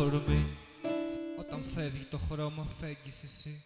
αφορμή Όταν φεύγει το χρώμα φέγγεις εσύ.